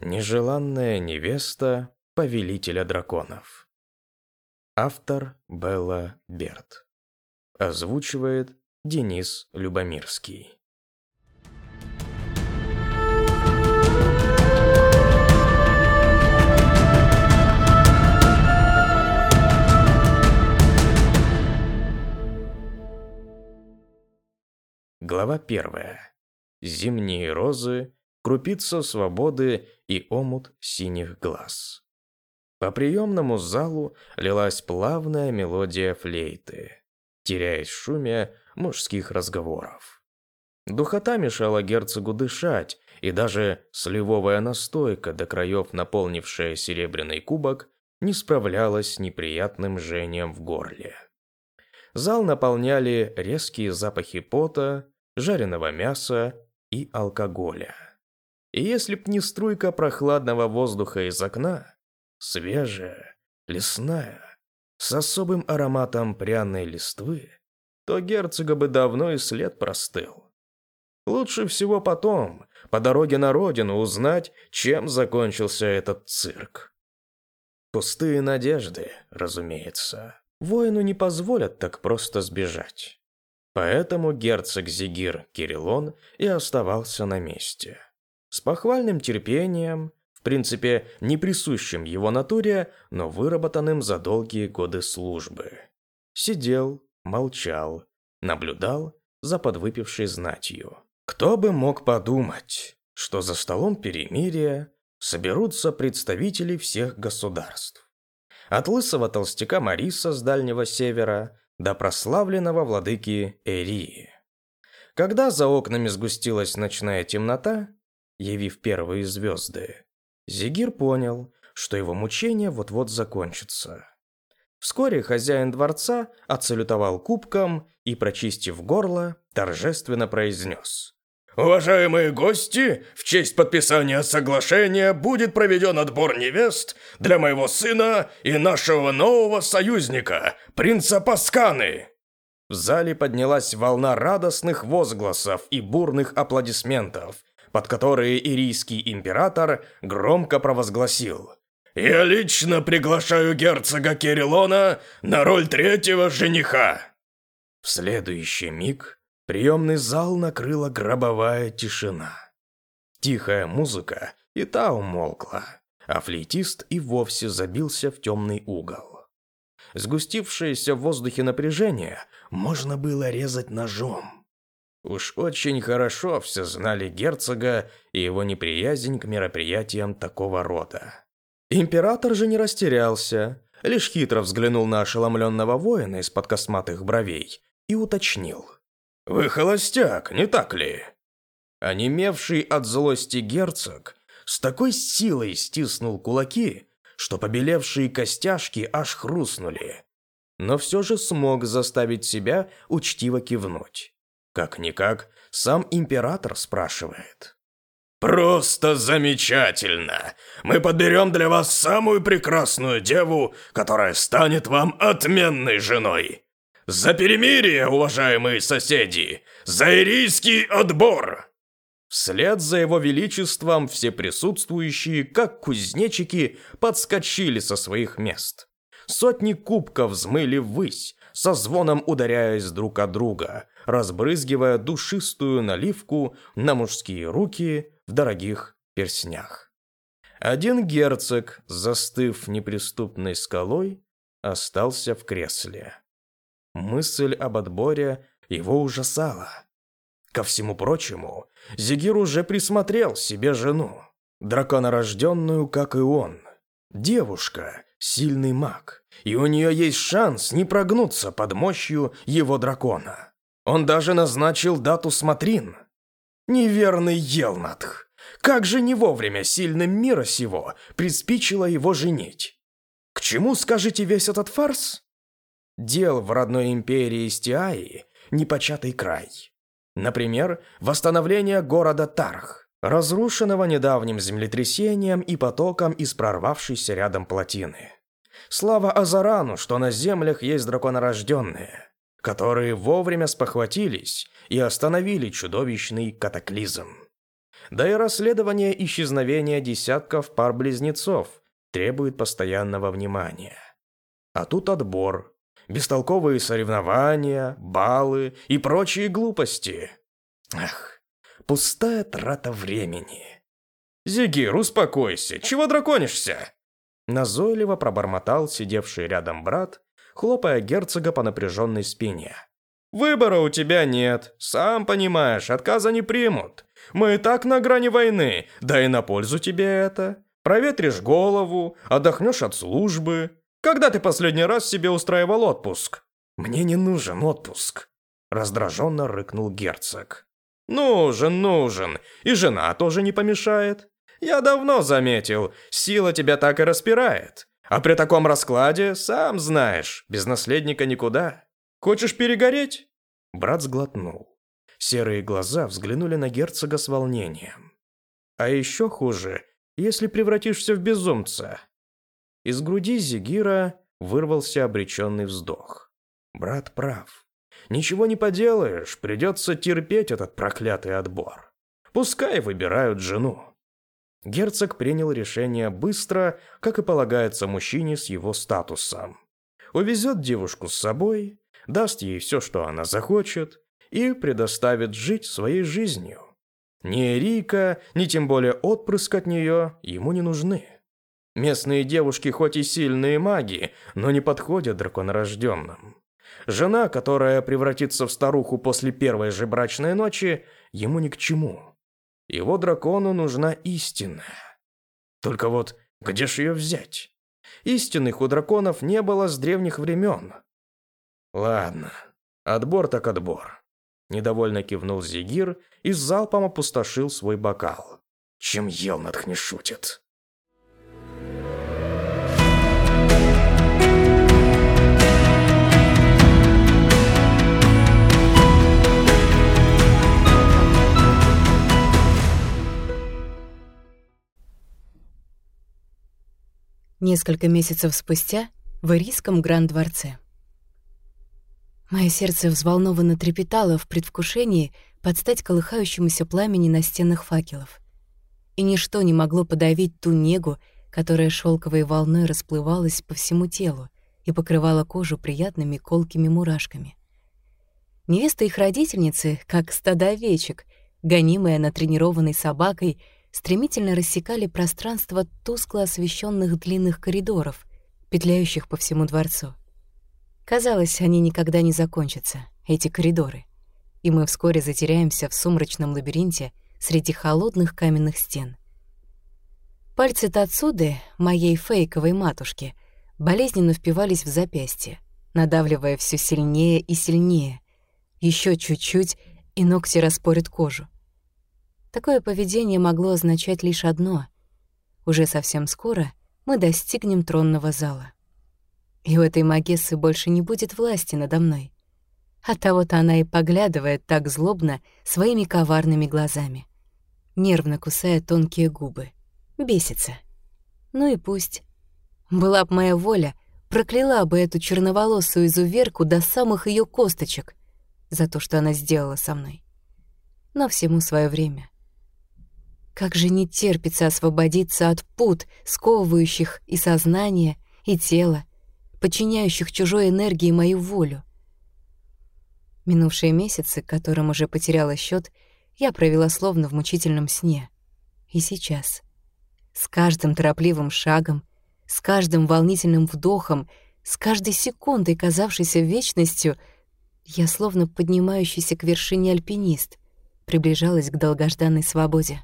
Нежеланная невеста повелителя драконов. Автор Белла Берт. Озвучивает Денис Любомирский. Глава первая. Зимние розы, крупица свободы и омут синих глаз. По приемному залу лилась плавная мелодия флейты, теряясь в шуме мужских разговоров. Духота мешала герцогу дышать, и даже сливовая настойка, до краев наполнившая серебряный кубок, не справлялась с неприятным жжением в горле. Зал наполняли резкие запахи пота, жареного мяса и алкоголя. И если б не струйка прохладного воздуха из окна, свежая, лесная, с особым ароматом пряной листвы, то герцога бы давно и след простыл. Лучше всего потом, по дороге на родину, узнать, чем закончился этот цирк. Пустые надежды, разумеется. Воину не позволят так просто сбежать. Поэтому герцог Зигир Кириллон и оставался на месте с похвальным терпением, в принципе, не присущим его натуре, но выработанным за долгие годы службы. Сидел, молчал, наблюдал за подвыпившей знатью. Кто бы мог подумать, что за столом перемирия соберутся представители всех государств. От лысого толстяка Мариса с Дальнего Севера до прославленного владыки Эрии. Когда за окнами сгустилась ночная темнота, явив первые звезды, Зигир понял, что его мучения вот-вот закончатся. Вскоре хозяин дворца отсалютовал кубком и, прочистив горло, торжественно произнес. Уважаемые гости, в честь подписания соглашения будет проведен отбор невест для моего сына и нашего нового союзника, принца Пасканы. В зале поднялась волна радостных возгласов и бурных аплодисментов, под которые ирийский император громко провозгласил «Я лично приглашаю герцога Кириллона на роль третьего жениха!» В следующий миг приемный зал накрыла гробовая тишина. Тихая музыка и та умолкла, а флейтист и вовсе забился в темный угол. Сгустившееся в воздухе напряжение можно было резать ножом. Уж очень хорошо все знали герцога и его неприязнь к мероприятиям такого рода. Император же не растерялся, лишь хитро взглянул на ошеломленного воина из-под косматых бровей и уточнил. «Вы холостяк, не так ли?» Онемевший от злости герцог с такой силой стиснул кулаки, что побелевшие костяшки аж хрустнули, но все же смог заставить себя учтиво кивнуть. Как-никак, сам император спрашивает. «Просто замечательно! Мы подберем для вас самую прекрасную деву, которая станет вам отменной женой! За перемирие, уважаемые соседи! За ирийский отбор!» Вслед за его величеством все присутствующие, как кузнечики, подскочили со своих мест. Сотни кубков взмыли ввысь, со звоном ударяясь друг от друга, разбрызгивая душистую наливку на мужские руки в дорогих перснях. Один герцог, застыв неприступной скалой, остался в кресле. Мысль об отборе его ужасала. Ко всему прочему, Зигир уже присмотрел себе жену, драконорожденную, как и он. Девушка, сильный маг, и у нее есть шанс не прогнуться под мощью его дракона. Он даже назначил дату смотрин. Неверный Елнатх. Как же не вовремя сильным мира сего приспичило его женить? К чему, скажете, весь этот фарс? Дел в родной империи Стиаи непочатый край. Например, восстановление города Тарх, разрушенного недавним землетрясением и потоком из прорвавшейся рядом плотины. Слава Азарану, что на землях есть драконорожденные которые вовремя спохватились и остановили чудовищный катаклизм. Да и расследование исчезновения десятков пар близнецов требует постоянного внимания. А тут отбор, бестолковые соревнования, баллы и прочие глупости. Ах, пустая трата времени. «Зигир, успокойся, чего драконишься?» Назойливо пробормотал сидевший рядом брат, хлопая герцога по напряженной спине. «Выбора у тебя нет, сам понимаешь, отказа не примут. Мы и так на грани войны, да и на пользу тебе это. Проветришь голову, отдохнешь от службы. Когда ты последний раз себе устраивал отпуск?» «Мне не нужен отпуск», – раздраженно рыкнул герцог. «Нужен, нужен. И жена тоже не помешает. Я давно заметил, сила тебя так и распирает. А при таком раскладе, сам знаешь, без наследника никуда. Хочешь перегореть?» Брат сглотнул. Серые глаза взглянули на герцога с волнением. «А еще хуже, если превратишься в безумца». Из груди Зигира вырвался обреченный вздох. Брат прав. Ничего не поделаешь, придется терпеть этот проклятый отбор. Пускай выбирают жену. Герцог принял решение быстро, как и полагается мужчине с его статусом. Увезет девушку с собой, даст ей все, что она захочет, и предоставит жить своей жизнью. Ни Рика, ни тем более отпрыск от нее ему не нужны. Местные девушки хоть и сильные маги, но не подходят драконорожденным. Жена, которая превратится в старуху после первой же брачной ночи, ему ни к чему. Его дракону нужна истина. Только вот где ж ее взять? Истинных у драконов не было с древних времен. Ладно, отбор так отбор. Недовольно кивнул Зигир и залпом опустошил свой бокал. Чем ел, надх не шутит. Несколько месяцев спустя в Ирийском Гранд-дворце. Мое сердце взволнованно трепетало в предвкушении подстать колыхающемуся пламени настенных факелов. И ничто не могло подавить ту негу, которая шелковой волной расплывалась по всему телу и покрывала кожу приятными колкими мурашками. Невеста их родительницы, как стадо овечек, гонимая натренированной собакой — стремительно рассекали пространство тускло освещенных длинных коридоров, петляющих по всему дворцу. Казалось, они никогда не закончатся, эти коридоры, и мы вскоре затеряемся в сумрачном лабиринте среди холодных каменных стен. Пальцы Тацуды, моей фейковой матушки, болезненно впивались в запястье, надавливая все сильнее и сильнее. Еще чуть-чуть, и ногти распорят кожу. Такое поведение могло означать лишь одно. Уже совсем скоро мы достигнем тронного зала. И у этой Магессы больше не будет власти надо мной. Оттого-то она и поглядывает так злобно своими коварными глазами. Нервно кусая тонкие губы. Бесится. Ну и пусть. Была б моя воля, прокляла бы эту черноволосую изуверку до самых ее косточек за то, что она сделала со мной. Но всему свое время. Как же не терпится освободиться от пут, сковывающих и сознание, и тело, подчиняющих чужой энергии мою волю. Минувшие месяцы, которым уже потеряла счет, я провела словно в мучительном сне. И сейчас. С каждым торопливым шагом, с каждым волнительным вдохом, с каждой секундой, казавшейся вечностью, я, словно поднимающийся к вершине альпинист, приближалась к долгожданной свободе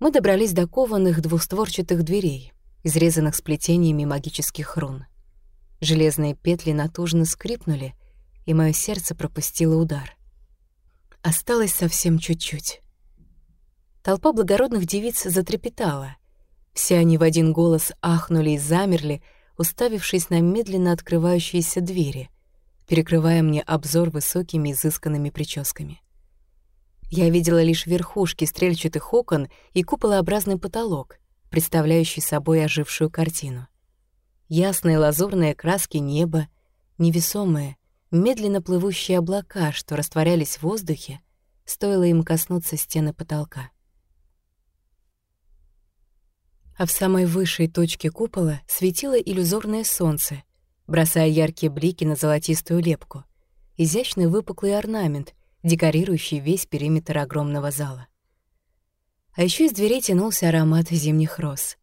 мы добрались до кованых двустворчатых дверей, изрезанных сплетениями магических рун. Железные петли натужно скрипнули, и мое сердце пропустило удар. Осталось совсем чуть-чуть. Толпа благородных девиц затрепетала. Все они в один голос ахнули и замерли, уставившись на медленно открывающиеся двери, перекрывая мне обзор высокими изысканными прическами. Я видела лишь верхушки стрельчатых окон и куполообразный потолок, представляющий собой ожившую картину. Ясные лазурные краски неба, невесомые, медленно плывущие облака, что растворялись в воздухе, стоило им коснуться стены потолка. А в самой высшей точке купола светило иллюзорное солнце, бросая яркие блики на золотистую лепку, изящный выпуклый орнамент, декорирующий весь периметр огромного зала. А еще из дверей тянулся аромат зимних роз.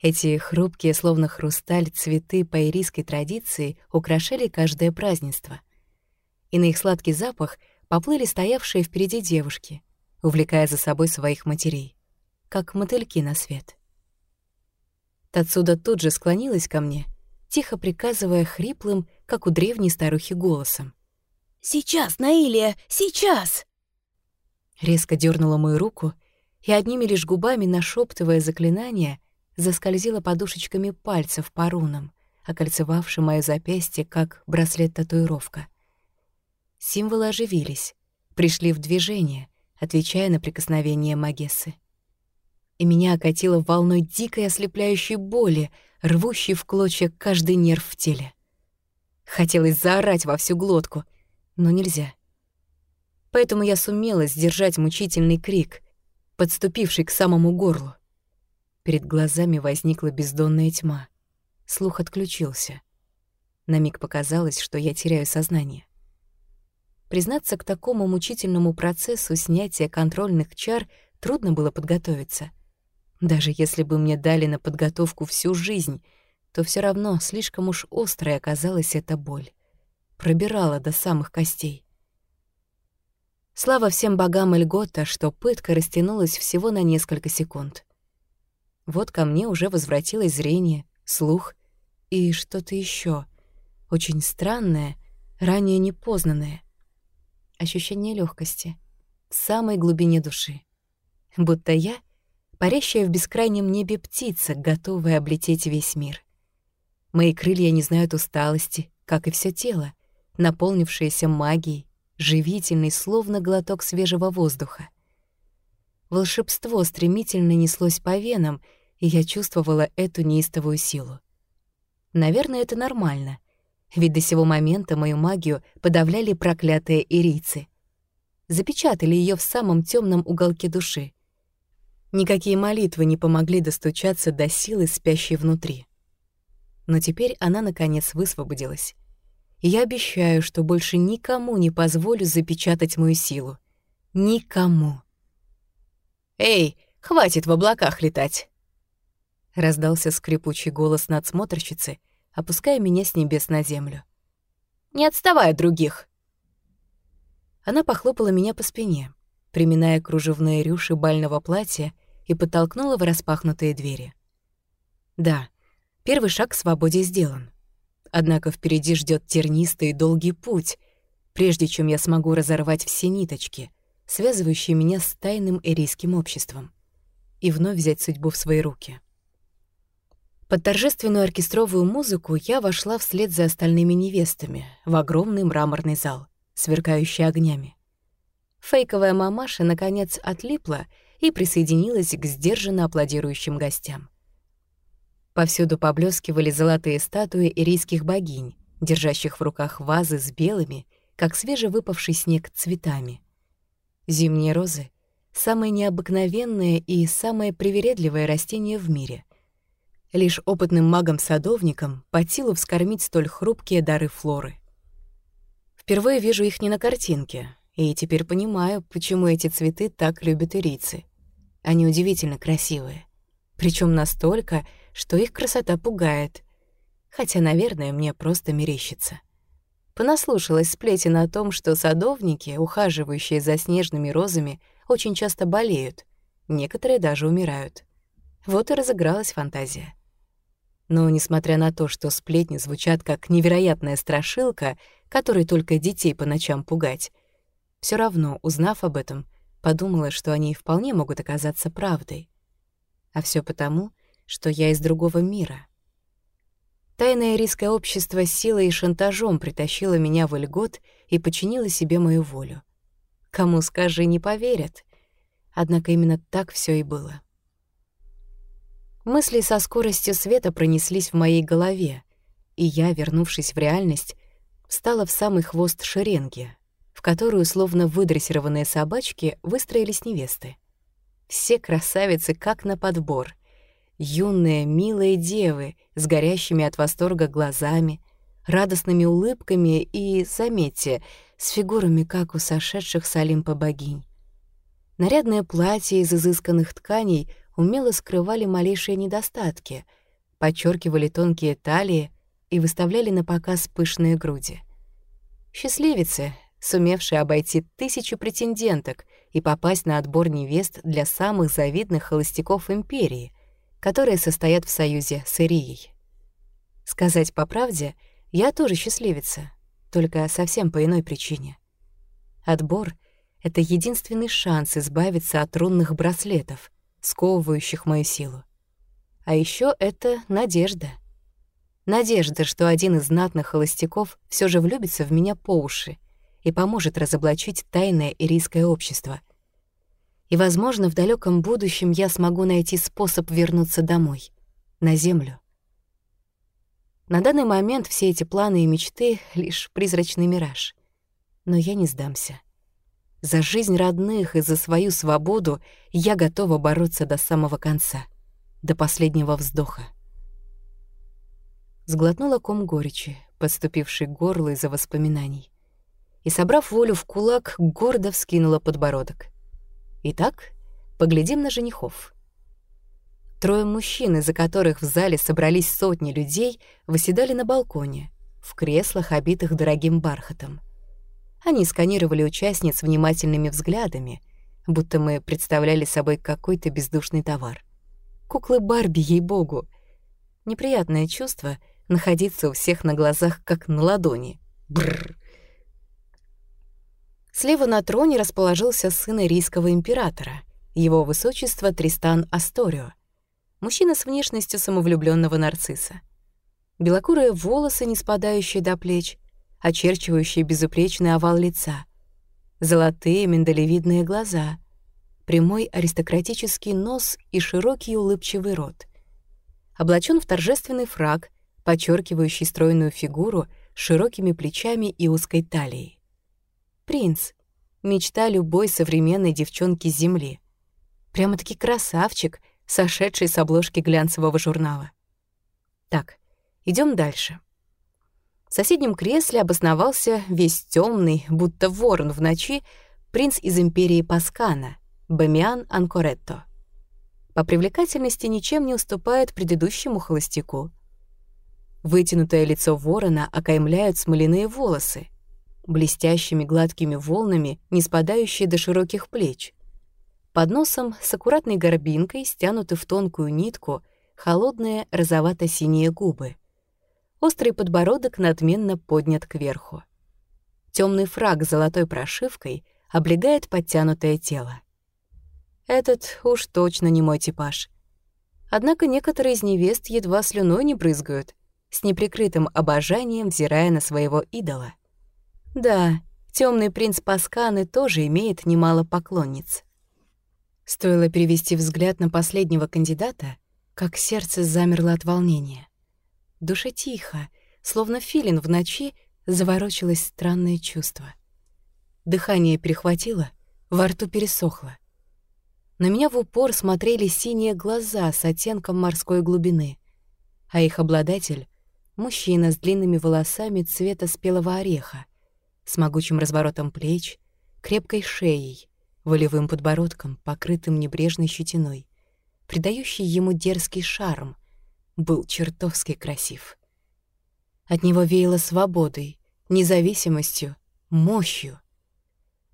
Эти хрупкие, словно хрусталь, цветы по ирийской традиции украшали каждое празднество. И на их сладкий запах поплыли стоявшие впереди девушки, увлекая за собой своих матерей, как мотыльки на свет. Тацуда тут же склонилась ко мне, тихо приказывая хриплым, как у древней старухи, голосом. «Сейчас, Наилия, сейчас!» Резко дернула мою руку и одними лишь губами, нашептывая заклинание, заскользила подушечками пальцев по рунам, окольцевавшим моё запястье, как браслет-татуировка. Символы оживились, пришли в движение, отвечая на прикосновение Магессы. И меня окатило волной дикой ослепляющей боли, рвущей в клочья каждый нерв в теле. Хотелось заорать во всю глотку, но нельзя. Поэтому я сумела сдержать мучительный крик, подступивший к самому горлу. Перед глазами возникла бездонная тьма. Слух отключился. На миг показалось, что я теряю сознание. Признаться, к такому мучительному процессу снятия контрольных чар трудно было подготовиться. Даже если бы мне дали на подготовку всю жизнь, то все равно слишком уж острой оказалась эта боль. Пробирала до самых костей. Слава всем богам Эльгота, что пытка растянулась всего на несколько секунд. Вот ко мне уже возвратилось зрение, слух и что-то еще очень странное, ранее непознанное. Ощущение легкости в самой глубине души. Будто я — парящая в бескрайнем небе птица, готовая облететь весь мир. Мои крылья не знают усталости, как и все тело, наполнившееся магией, живительный, словно глоток свежего воздуха. Волшебство стремительно неслось по венам, и я чувствовала эту неистовую силу. Наверное, это нормально, ведь до сего момента мою магию подавляли проклятые ирийцы. Запечатали ее в самом темном уголке души. Никакие молитвы не помогли достучаться до силы, спящей внутри. Но теперь она, наконец, высвободилась я обещаю, что больше никому не позволю запечатать мою силу. Никому. «Эй, хватит в облаках летать!» Раздался скрипучий голос надсмотрщицы, опуская меня с небес на землю. «Не отставай от других!» Она похлопала меня по спине, приминая кружевные рюши бального платья и подтолкнула в распахнутые двери. Да, первый шаг к свободе сделан. Однако впереди ждет тернистый и долгий путь, прежде чем я смогу разорвать все ниточки, связывающие меня с тайным эрийским обществом, и вновь взять судьбу в свои руки. Под торжественную оркестровую музыку я вошла вслед за остальными невестами в огромный мраморный зал, сверкающий огнями. Фейковая мамаша, наконец, отлипла и присоединилась к сдержанно аплодирующим гостям. Повсюду поблескивали золотые статуи ирийских богинь, держащих в руках вазы с белыми, как свежевыпавший снег, цветами. Зимние розы — самое необыкновенное и самое привередливое растение в мире. Лишь опытным магам-садовникам под силу вскормить столь хрупкие дары флоры. Впервые вижу их не на картинке, и теперь понимаю, почему эти цветы так любят ирийцы. Они удивительно красивые. Причем настолько, что их красота пугает. Хотя, наверное, мне просто мерещится. Понаслушалась сплетен о том, что садовники, ухаживающие за снежными розами, очень часто болеют, некоторые даже умирают. Вот и разыгралась фантазия. Но, несмотря на то, что сплетни звучат как невероятная страшилка, которой только детей по ночам пугать, все равно, узнав об этом, подумала, что они вполне могут оказаться правдой. А все потому, что я из другого мира. Тайное рисское общество силой и шантажом притащило меня в льгот и подчинило себе мою волю. Кому скажи, не поверят. Однако именно так все и было. Мысли со скоростью света пронеслись в моей голове, и я, вернувшись в реальность, встала в самый хвост шеренги, в которую, словно выдрессированные собачки, выстроились невесты. Все красавицы как на подбор. Юные, милые девы с горящими от восторга глазами, радостными улыбками и, заметьте, с фигурами, как у сошедших с Олимпа богинь. Нарядные платья из изысканных тканей умело скрывали малейшие недостатки, подчеркивали тонкие талии и выставляли на показ пышные груди. Счастливицы, сумевшие обойти тысячу претенденток и попасть на отбор невест для самых завидных холостяков империи, которые состоят в союзе с Ирией. Сказать по правде, я тоже счастливица, только совсем по иной причине. Отбор — это единственный шанс избавиться от рунных браслетов, сковывающих мою силу. А еще это надежда. Надежда, что один из знатных холостяков все же влюбится в меня по уши и поможет разоблачить тайное ирийское общество. И, возможно, в далеком будущем я смогу найти способ вернуться домой, на землю. На данный момент все эти планы и мечты — лишь призрачный мираж. Но я не сдамся. За жизнь родных и за свою свободу я готова бороться до самого конца, до последнего вздоха. Сглотнула ком горечи, подступивший к горлу из-за воспоминаний. И, собрав волю в кулак, гордо вскинула подбородок. Итак, поглядим на женихов. Трое мужчин, из-за которых в зале собрались сотни людей, выседали на балконе, в креслах, обитых дорогим бархатом. Они сканировали участниц внимательными взглядами, будто мы представляли собой какой-то бездушный товар. Куклы Барби, ей-богу! Неприятное чувство — находиться у всех на глазах, как на ладони. Бррр. Слева на троне расположился сын ирийского императора, его высочество Тристан Асторио — Мужчина с внешностью самовлюбленного нарцисса. Белокурые волосы, не спадающие до плеч, очерчивающие безупречный овал лица. Золотые миндалевидные глаза, прямой аристократический нос и широкий улыбчивый рот. Облачен в торжественный фраг, подчеркивающий стройную фигуру широкими плечами и узкой талией. Принц — мечта любой современной девчонки Земли. Прямо-таки красавчик — сошедший с обложки глянцевого журнала. Так, идем дальше. В соседнем кресле обосновался весь темный, будто ворон в ночи, принц из империи Паскана, Бамиан Анкоретто. По привлекательности ничем не уступает предыдущему холостяку. Вытянутое лицо ворона окаймляют смоляные волосы, блестящими гладкими волнами, не спадающие до широких плеч — под носом с аккуратной горбинкой стянуты в тонкую нитку холодные розовато-синие губы. Острый подбородок надменно поднят кверху. Темный фраг с золотой прошивкой облегает подтянутое тело. Этот уж точно не мой типаж. Однако некоторые из невест едва слюной не брызгают, с неприкрытым обожанием взирая на своего идола. Да, темный принц Пасканы тоже имеет немало поклонниц. Стоило перевести взгляд на последнего кандидата, как сердце замерло от волнения. Душа тихо, словно филин в ночи, заворочилось странное чувство. Дыхание перехватило, во рту пересохло. На меня в упор смотрели синие глаза с оттенком морской глубины, а их обладатель — мужчина с длинными волосами цвета спелого ореха, с могучим разворотом плеч, крепкой шеей — волевым подбородком, покрытым небрежной щетиной, придающий ему дерзкий шарм, был чертовски красив. От него веяло свободой, независимостью, мощью.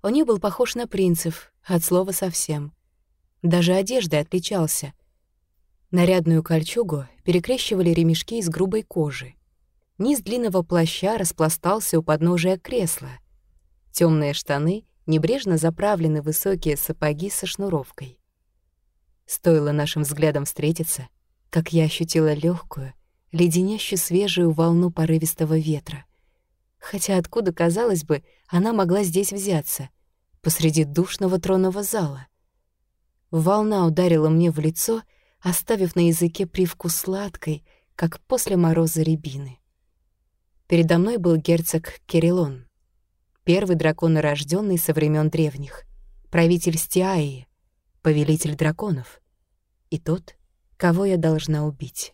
Он не был похож на принцев, от слова совсем. Даже одеждой отличался. Нарядную кольчугу перекрещивали ремешки из грубой кожи. Низ длинного плаща распластался у подножия кресла. Темные штаны небрежно заправлены высокие сапоги со шнуровкой. Стоило нашим взглядам встретиться, как я ощутила легкую, леденящую свежую волну порывистого ветра. Хотя откуда, казалось бы, она могла здесь взяться, посреди душного тронного зала? Волна ударила мне в лицо, оставив на языке привкус сладкой, как после мороза рябины. Передо мной был герцог Кириллон — первый драконорожденный со времен древних, правитель Стиаи, повелитель драконов, и тот, кого я должна убить.